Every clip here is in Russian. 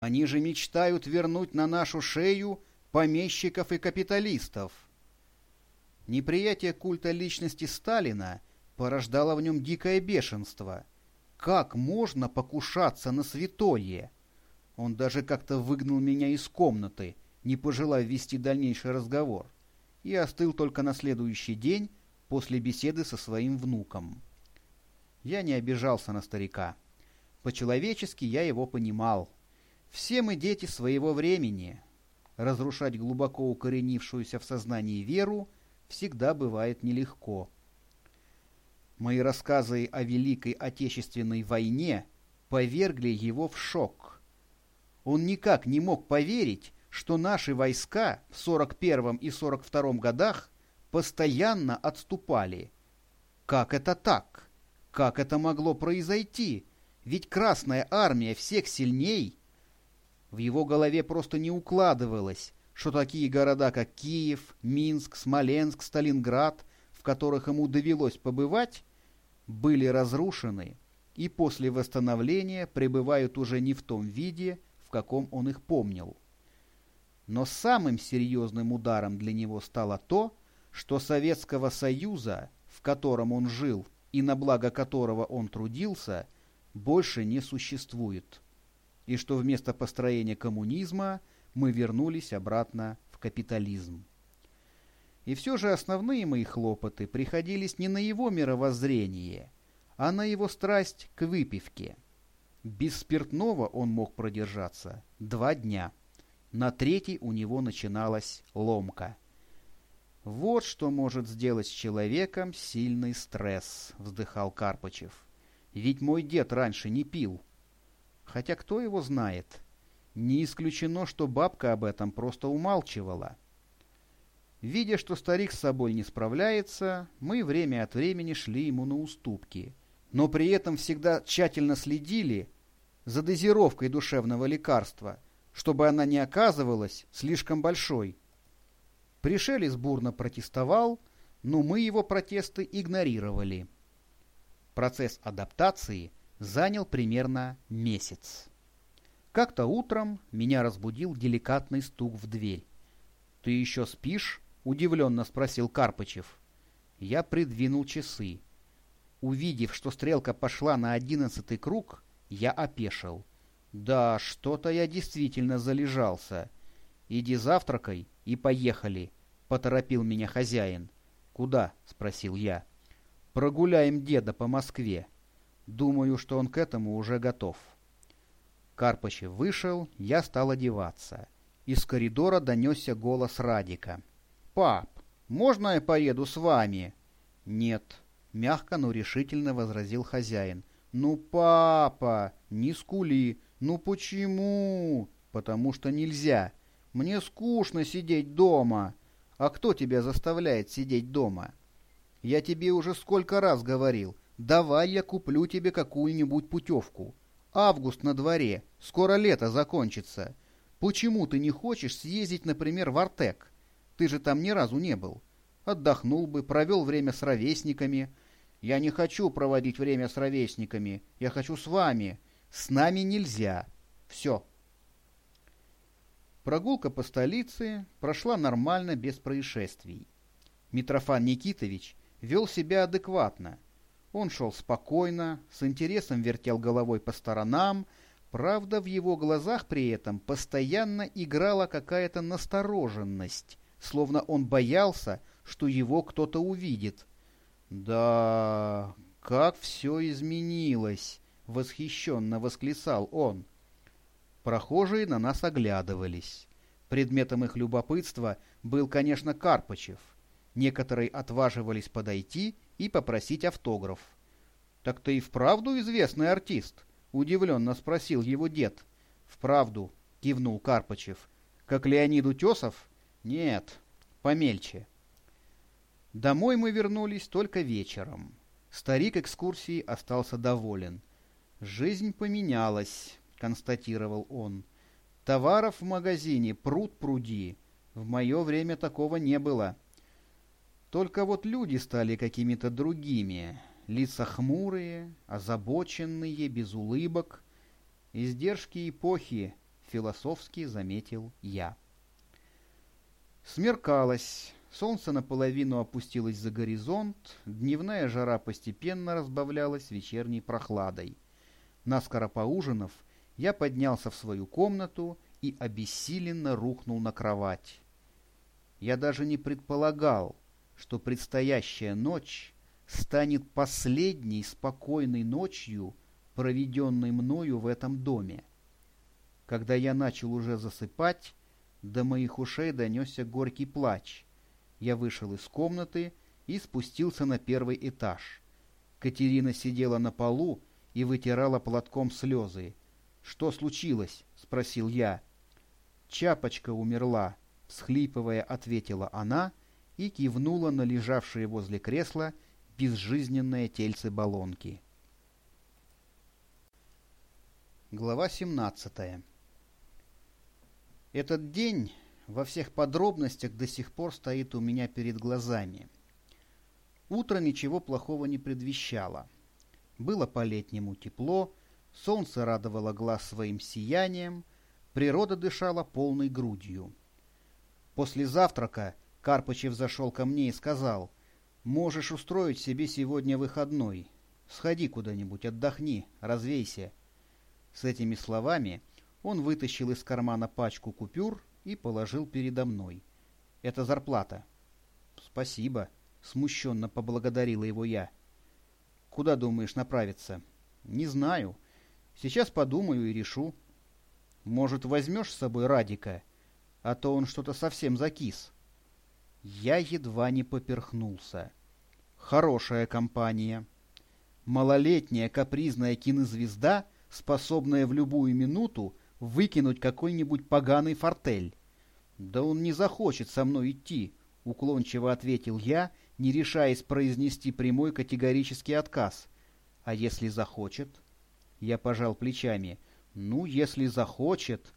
Они же мечтают вернуть на нашу шею помещиков и капиталистов. Неприятие культа личности Сталина порождало в нем дикое бешенство. Как можно покушаться на святое? Он даже как-то выгнал меня из комнаты, не пожелав вести дальнейший разговор, и остыл только на следующий день после беседы со своим внуком. Я не обижался на старика. По-человечески я его понимал. Все мы дети своего времени. Разрушать глубоко укоренившуюся в сознании веру всегда бывает нелегко. Мои рассказы о Великой Отечественной войне повергли его в шок. Он никак не мог поверить, что наши войска в 41 и 42 годах постоянно отступали. Как это так? Как это могло произойти? Ведь Красная Армия всех сильней. В его голове просто не укладывалось, что такие города, как Киев, Минск, Смоленск, Сталинград, в которых ему довелось побывать, были разрушены и после восстановления пребывают уже не в том виде, в каком он их помнил. Но самым серьезным ударом для него стало то, что Советского Союза, в котором он жил и на благо которого он трудился, больше не существует, и что вместо построения коммунизма мы вернулись обратно в капитализм. И все же основные мои хлопоты приходились не на его мировоззрение, а на его страсть к выпивке. Без спиртного он мог продержаться два дня. На третий у него начиналась ломка. «Вот что может сделать с человеком сильный стресс», — вздыхал Карпачев. «Ведь мой дед раньше не пил. Хотя кто его знает? Не исключено, что бабка об этом просто умалчивала». Видя, что старик с собой не справляется, мы время от времени шли ему на уступки, но при этом всегда тщательно следили за дозировкой душевного лекарства, чтобы она не оказывалась слишком большой. Пришелец бурно протестовал, но мы его протесты игнорировали. Процесс адаптации занял примерно месяц. Как-то утром меня разбудил деликатный стук в дверь. «Ты еще спишь?» — удивленно спросил Карпычев. Я придвинул часы. Увидев, что стрелка пошла на одиннадцатый круг, я опешил. «Да, что-то я действительно залежался. Иди завтракай и поехали», — поторопил меня хозяин. «Куда?» — спросил я. «Прогуляем деда по Москве. Думаю, что он к этому уже готов». Карпычев вышел, я стал одеваться. Из коридора донесся голос Радика. «Пап, можно я поеду с вами?» «Нет», — мягко, но решительно возразил хозяин. «Ну, папа, не скули. Ну почему?» «Потому что нельзя. Мне скучно сидеть дома. А кто тебя заставляет сидеть дома? Я тебе уже сколько раз говорил. Давай я куплю тебе какую-нибудь путевку. Август на дворе, скоро лето закончится. Почему ты не хочешь съездить, например, в Артек? Ты же там ни разу не был. Отдохнул бы, провел время с ровесниками. Я не хочу проводить время с ровесниками. Я хочу с вами. С нами нельзя. Все. Прогулка по столице прошла нормально, без происшествий. Митрофан Никитович вел себя адекватно. Он шел спокойно, с интересом вертел головой по сторонам, правда, в его глазах при этом постоянно играла какая-то настороженность, словно он боялся, что его кто-то увидит. «Да, как все изменилось!» — восхищенно восклицал он. Прохожие на нас оглядывались. Предметом их любопытства был, конечно, Карпачев. Некоторые отваживались подойти и попросить автограф. «Так ты и вправду известный артист?» — удивленно спросил его дед. «Вправду», — кивнул Карпачев. «Как Леонид Утесов?» «Нет, помельче». Домой мы вернулись только вечером. Старик экскурсии остался доволен. Жизнь поменялась констатировал он. Товаров в магазине пруд пруди. В мое время такого не было. Только вот люди стали какими-то другими. Лица хмурые, озабоченные, без улыбок. Издержки эпохи, философски заметил я. Смеркалось, солнце наполовину опустилось за горизонт, дневная жара постепенно разбавлялась вечерней прохладой. Наскоро поужинав, я поднялся в свою комнату и обессиленно рухнул на кровать. Я даже не предполагал, что предстоящая ночь станет последней спокойной ночью, проведенной мною в этом доме. Когда я начал уже засыпать, до моих ушей донесся горький плач. Я вышел из комнаты и спустился на первый этаж. Катерина сидела на полу и вытирала платком слезы. «Что случилось?» — спросил я. «Чапочка умерла», — схлипывая, ответила она и кивнула на лежавшие возле кресла безжизненное тельце баллонки. Глава 17 Этот день во всех подробностях до сих пор стоит у меня перед глазами. Утро ничего плохого не предвещало. Было по-летнему тепло, солнце радовало глаз своим сиянием, Природа дышала полной грудью. После завтрака Карпычев зашел ко мне и сказал, «Можешь устроить себе сегодня выходной. Сходи куда-нибудь, отдохни, развейся». С этими словами он вытащил из кармана пачку купюр и положил передо мной. «Это зарплата». «Спасибо», — смущенно поблагодарила его я. «Куда думаешь направиться?» «Не знаю. Сейчас подумаю и решу. Может, возьмешь с собой Радика? А то он что-то совсем закис. Я едва не поперхнулся. Хорошая компания. Малолетняя капризная кинозвезда, способная в любую минуту выкинуть какой-нибудь поганый фортель. «Да он не захочет со мной идти», — уклончиво ответил я, не решаясь произнести прямой категорический отказ. «А если захочет?» Я пожал плечами — «Ну, если захочет...»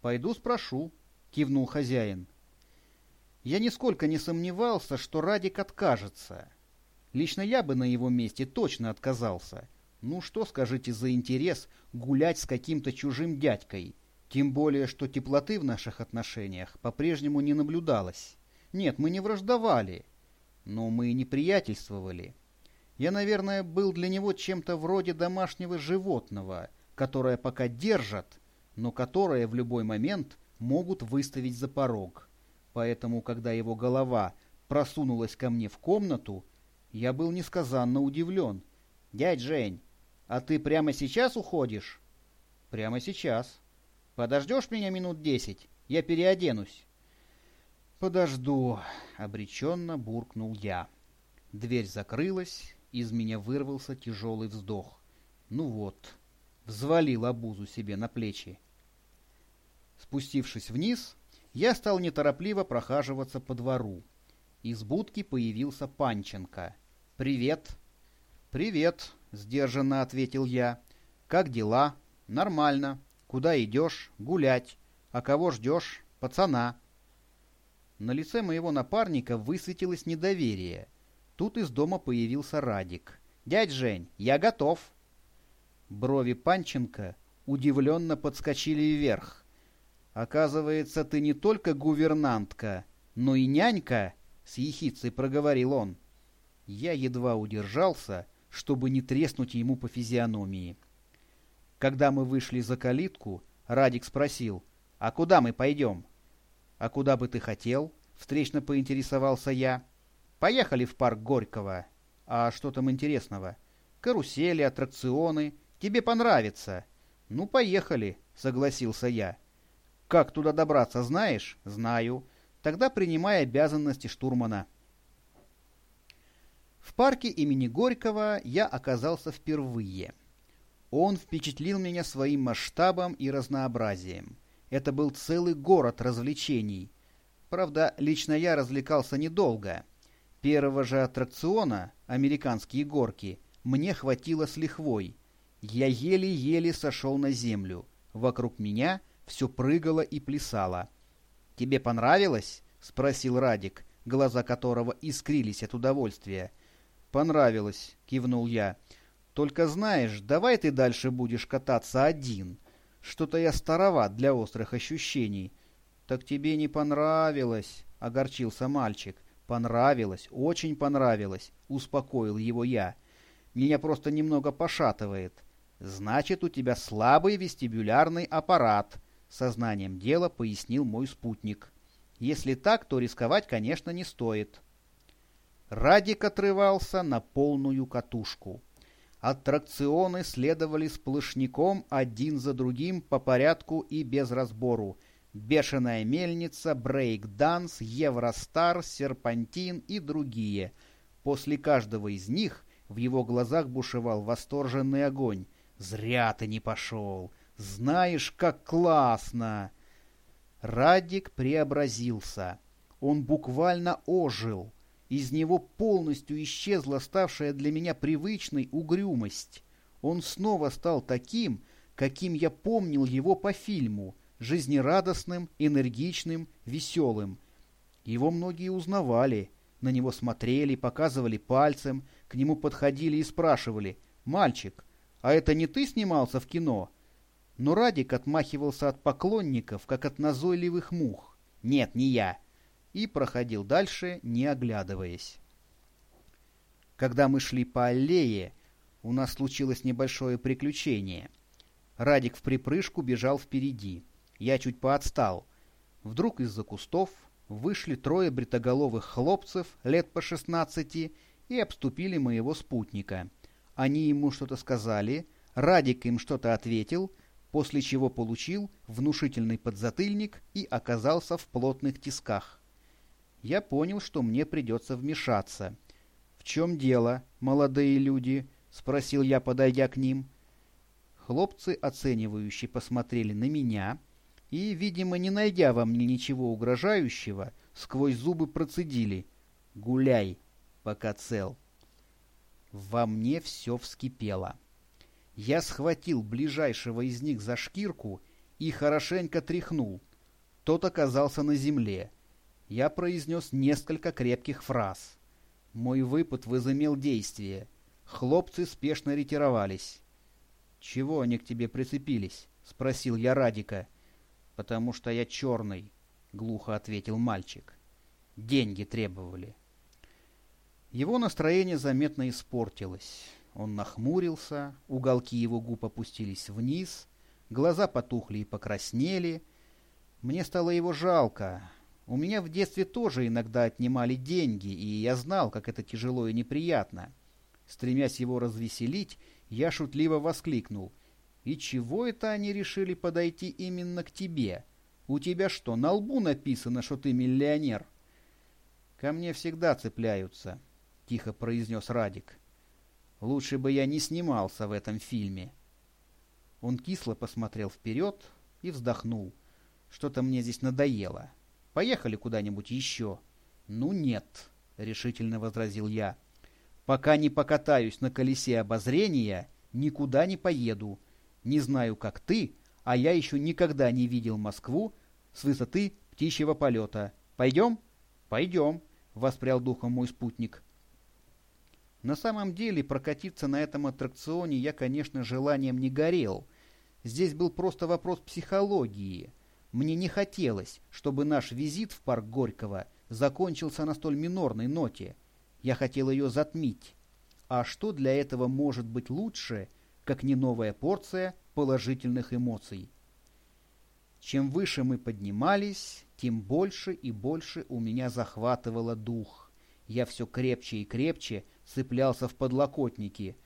«Пойду спрошу», — кивнул хозяин. Я нисколько не сомневался, что Радик откажется. Лично я бы на его месте точно отказался. Ну что, скажите, за интерес гулять с каким-то чужим дядькой? Тем более, что теплоты в наших отношениях по-прежнему не наблюдалось. Нет, мы не враждовали, но мы и не приятельствовали. Я, наверное, был для него чем-то вроде домашнего животного — которое пока держат, но которые в любой момент могут выставить за порог. Поэтому, когда его голова просунулась ко мне в комнату, я был несказанно удивлен. «Дядь Жень, а ты прямо сейчас уходишь?» «Прямо сейчас. Подождешь меня минут десять? Я переоденусь». «Подожду», — обреченно буркнул я. Дверь закрылась, из меня вырвался тяжелый вздох. «Ну вот, взвалил обузу себе на плечи. Спустившись вниз, я стал неторопливо прохаживаться по двору. Из будки появился Панченко. «Привет!» «Привет!» — сдержанно ответил я. «Как дела?» «Нормально. Куда идешь?» «Гулять. А кого ждешь?» «Пацана». На лице моего напарника высветилось недоверие. Тут из дома появился Радик. «Дядь Жень, я готов!» Брови Панченко удивленно подскочили вверх. «Оказывается, ты не только гувернантка, но и нянька?» — с ехицей проговорил он. Я едва удержался, чтобы не треснуть ему по физиономии. Когда мы вышли за калитку, Радик спросил, «А куда мы пойдем?» «А куда бы ты хотел?» — встречно поинтересовался я. «Поехали в парк Горького». «А что там интересного?» «Карусели, аттракционы, Тебе понравится. Ну, поехали, согласился я. Как туда добраться, знаешь? Знаю. Тогда принимай обязанности штурмана. В парке имени Горького я оказался впервые. Он впечатлил меня своим масштабом и разнообразием. Это был целый город развлечений. Правда, лично я развлекался недолго. Первого же аттракциона, американские горки, мне хватило с лихвой — я еле-еле сошел на землю. Вокруг меня все прыгало и плясало. «Тебе понравилось?» — спросил Радик, глаза которого искрились от удовольствия. «Понравилось», — кивнул я. «Только знаешь, давай ты дальше будешь кататься один. Что-то я староват для острых ощущений. Так тебе не понравилось, — огорчился мальчик. Понравилось, очень понравилось, — успокоил его я. Меня просто немного пошатывает. Значит, у тебя слабый вестибулярный аппарат, — сознанием дела пояснил мой спутник. Если так, то рисковать, конечно, не стоит. Радик отрывался на полную катушку. Аттракционы следовали сплошняком один за другим по порядку и без разбору. Бешеная мельница, брейк-данс, Евростар, серпантин и другие. После каждого из них в его глазах бушевал восторженный огонь. «Зря ты не пошел! Знаешь, как классно!» Радик преобразился. Он буквально ожил. Из него полностью исчезла ставшая для меня привычной угрюмость. Он снова стал таким, каким я помнил его по фильму, жизнерадостным, энергичным, веселым. Его многие узнавали, на него смотрели, показывали пальцем, к нему подходили и спрашивали «Мальчик, а это не ты снимался в кино?» Но Радик отмахивался от поклонников, как от назойливых мух. «Нет, не я и проходил дальше, не оглядываясь. Когда мы шли по аллее, у нас случилось небольшое приключение. Радик в припрыжку бежал впереди. Я чуть поотстал. Вдруг из-за кустов вышли трое бритоголовых хлопцев лет по шестнадцати и обступили моего спутника. Они ему что-то сказали, Радик им что-то ответил, после чего получил внушительный подзатыльник и оказался в плотных тисках я понял, что мне придется вмешаться. «В чем дело, молодые люди?» — спросил я, подойдя к ним. Хлопцы, оценивающие, посмотрели на меня и, видимо, не найдя во мне ничего угрожающего, сквозь зубы процедили. «Гуляй, пока цел». Во мне все вскипело. Я схватил ближайшего из них за шкирку и хорошенько тряхнул. Тот оказался на земле — я произнес несколько крепких фраз. Мой выпад возымел действие. Хлопцы спешно ретировались. «Чего они к тебе прицепились?» — спросил я Радика. «Потому что я черный», — глухо ответил мальчик. «Деньги требовали». Его настроение заметно испортилось. Он нахмурился, уголки его губ опустились вниз, глаза потухли и покраснели. Мне стало его жалко, у меня в детстве тоже иногда отнимали деньги, и я знал, как это тяжело и неприятно. Стремясь его развеселить, я шутливо воскликнул. «И чего это они решили подойти именно к тебе? У тебя что, на лбу написано, что ты миллионер?» «Ко мне всегда цепляются», — тихо произнес Радик. «Лучше бы я не снимался в этом фильме». Он кисло посмотрел вперед и вздохнул. «Что-то мне здесь надоело». Поехали куда-нибудь еще. Ну нет, решительно возразил я. Пока не покатаюсь на колесе обозрения, никуда не поеду. Не знаю, как ты, а я еще никогда не видел Москву с высоты птичьего полета. Пойдем? Пойдем, воспрял духом мой спутник. На самом деле прокатиться на этом аттракционе я, конечно, желанием не горел. Здесь был просто вопрос психологии. Мне не хотелось, чтобы наш визит в парк Горького закончился на столь минорной ноте. Я хотел ее затмить. А что для этого может быть лучше, как не новая порция положительных эмоций? Чем выше мы поднимались, тем больше и больше у меня захватывало дух. Я все крепче и крепче цеплялся в подлокотники.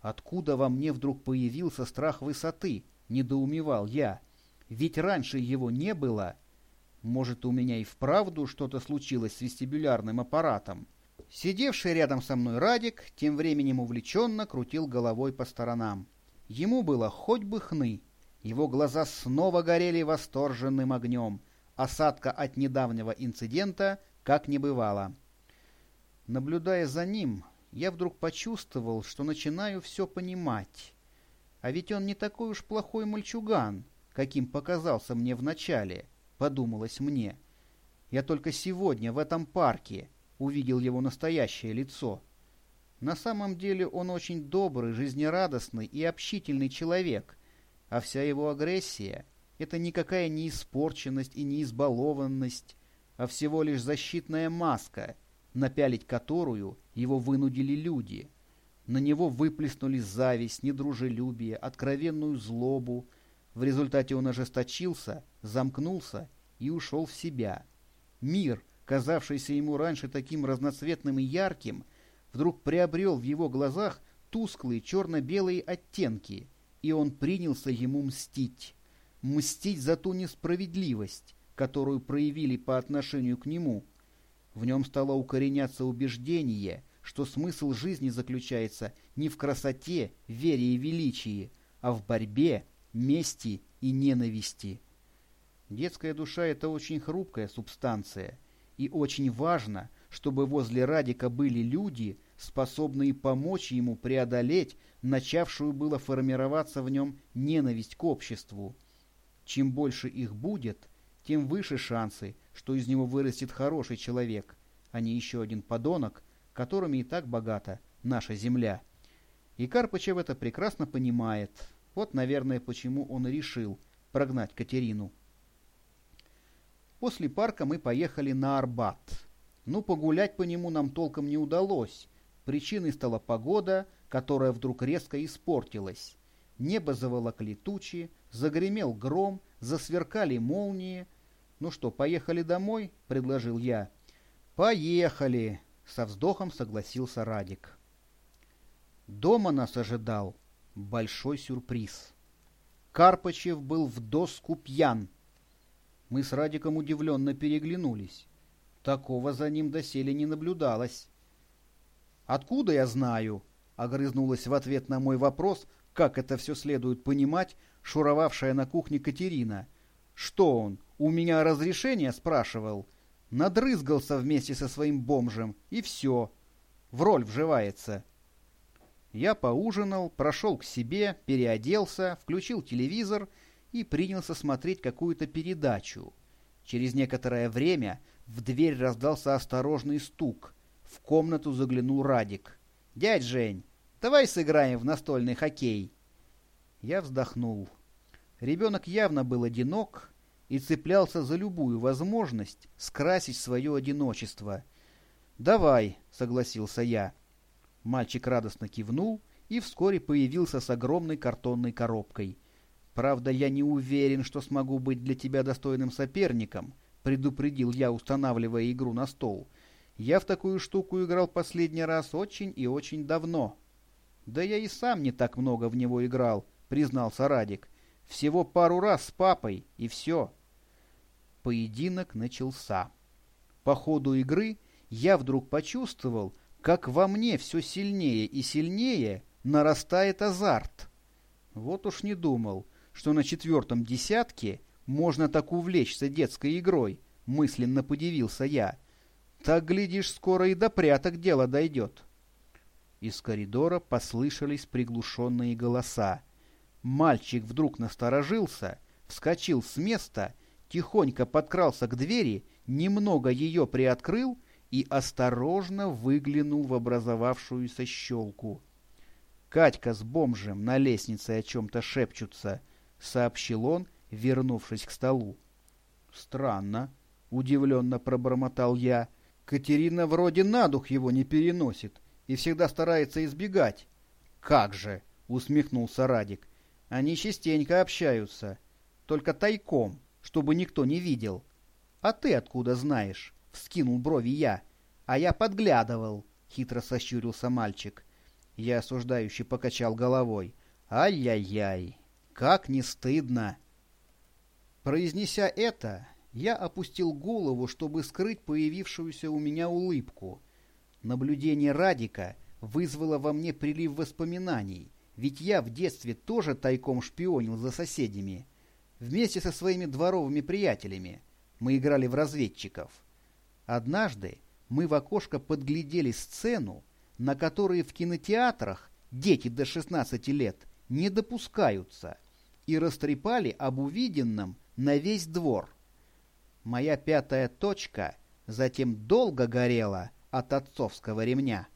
Откуда во мне вдруг появился страх высоты? Недоумевал я. — ведь раньше его не было. Может, у меня и вправду что-то случилось с вестибулярным аппаратом? Сидевший рядом со мной Радик тем временем увлеченно крутил головой по сторонам. Ему было хоть бы хны. Его глаза снова горели восторженным огнем. Осадка от недавнего инцидента как не бывало. Наблюдая за ним, я вдруг почувствовал, что начинаю все понимать. А ведь он не такой уж плохой мальчуган каким показался мне вначале, подумалось мне. Я только сегодня в этом парке увидел его настоящее лицо. На самом деле он очень добрый, жизнерадостный и общительный человек, А вся его агрессия — это никакая не испорченность и не избалованность, а всего лишь защитная маска, напялить которую его вынудили люди. На него выплеснули зависть, недружелюбие, откровенную злобу. В результате он ожесточился, замкнулся и ушел в себя. Мир, казавшийся ему раньше таким разноцветным и ярким, вдруг приобрел в его глазах тусклые черно-белые оттенки, и он принялся ему мстить. Мстить за ту несправедливость, которую проявили по отношению к нему. В нем стало укореняться убеждение, что смысл жизни заключается не в красоте, вере и величии, а в борьбе, мести и ненависти. Детская душа — это очень хрупкая субстанция, и очень важно, чтобы возле Радика были люди, способные помочь ему преодолеть начавшую было формироваться в нем ненависть к обществу. Чем больше их будет, тем выше шансы, что из него вырастет хороший человек, а не еще один подонок, которыми и так богата наша земля. И Карпычев это прекрасно понимает. Вот, наверное, почему он решил прогнать Катерину. После парка мы поехали на Арбат. Ну, погулять по нему нам толком не удалось. Причиной стала погода, которая вдруг резко испортилась. Небо заволокли тучи, загремел гром, засверкали молнии. «Ну что, поехали домой?» — предложил я. «Поехали!» — со вздохом согласился Радик. Дома нас ожидал большой сюрприз. Карпачев был в доску пьян. Мы с Радиком удивленно переглянулись. Такого за ним доселе не наблюдалось. «Откуда я знаю?» — огрызнулась в ответ на мой вопрос, как это все следует понимать, шуровавшая на кухне Катерина. «Что он, у меня разрешение?» — спрашивал. Надрызгался вместе со своим бомжем, и все. В роль вживается. Я поужинал, прошел к себе, переоделся, включил телевизор и принялся смотреть какую-то передачу. Через некоторое время в дверь раздался осторожный стук. В комнату заглянул Радик. «Дядь Жень, давай сыграем в настольный хоккей». Я вздохнул. Ребенок явно был одинок и цеплялся за любую возможность скрасить свое одиночество. «Давай», — согласился я. Мальчик радостно кивнул и вскоре появился с огромной картонной коробкой. «Правда, я не уверен, что смогу быть для тебя достойным соперником», — предупредил я, устанавливая игру на стол. Я в такую штуку играл последний раз очень и очень давно. Да я и сам не так много в него играл, признался Радик. Всего пару раз с папой, и все. Поединок начался. По ходу игры я вдруг почувствовал, как во мне все сильнее и сильнее нарастает азарт. Вот уж не думал, что на четвертом десятке можно так увлечься детской игрой, мысленно подивился я. Так, глядишь, скоро и до пряток дело дойдет. Из коридора послышались приглушенные голоса. Мальчик вдруг насторожился, вскочил с места, тихонько подкрался к двери, немного ее приоткрыл и осторожно выглянул в образовавшуюся щелку. Катька с бомжем на лестнице о чем-то шепчутся, — сообщил он, вернувшись к столу. — Странно, — удивленно пробормотал я, — Катерина вроде на дух его не переносит и всегда старается избегать. «Как же!» — усмехнулся Радик. «Они частенько общаются, только тайком, чтобы никто не видел. А ты откуда знаешь?» — вскинул брови я. «А я подглядывал», — хитро сощурился мальчик. Я осуждающе покачал головой. «Ай-яй-яй! Как не стыдно!» Произнеся это, я опустил голову, чтобы скрыть появившуюся у меня улыбку. Наблюдение Радика вызвало во мне прилив воспоминаний, ведь я в детстве тоже тайком шпионил за соседями. Вместе со своими дворовыми приятелями мы играли в разведчиков. Однажды мы в окошко подглядели сцену, на которой в кинотеатрах дети до 16 лет не допускаются, и растрепали об увиденном на весь двор. Моя пятая точка затем долго горела от отцовского ремня.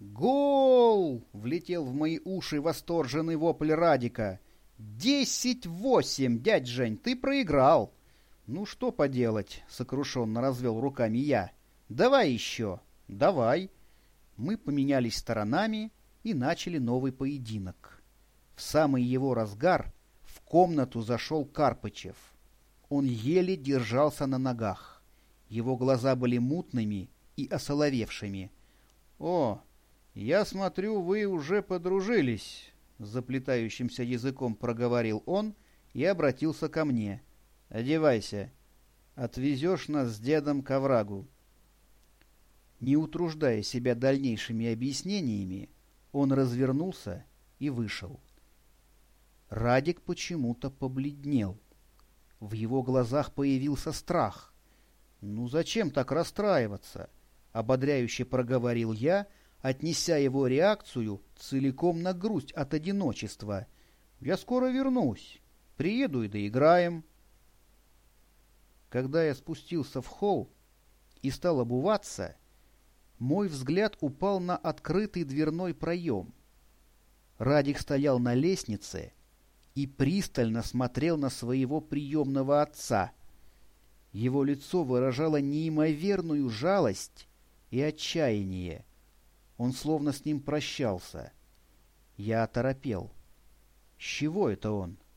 «Гол!» — влетел в мои уши восторженный вопль Радика. «Десять восемь, дядь Жень, ты проиграл!» «Ну что поделать?» — сокрушенно развел руками я. «Давай еще!» «Давай!» Мы поменялись сторонами и начали новый поединок. В самый его разгар в комнату зашел Карпычев. Он еле держался на ногах. Его глаза были мутными и осоловевшими. «О, я смотрю, вы уже подружились», — заплетающимся языком проговорил он и обратился ко мне. «Одевайся. Отвезешь нас с дедом к оврагу». Не утруждая себя дальнейшими объяснениями, он развернулся и вышел. Радик почему-то побледнел. В его глазах появился страх. «Ну зачем так расстраиваться?» — ободряюще проговорил я, отнеся его реакцию целиком на грусть от одиночества. «Я скоро вернусь. Приеду и доиграем». Когда я спустился в холл и стал обуваться, мой взгляд упал на открытый дверной проем. Радик стоял на лестнице и пристально смотрел на своего приемного отца. Его лицо выражало неимоверную жалость и отчаяние. Он словно с ним прощался. Я оторопел. С чего это он? —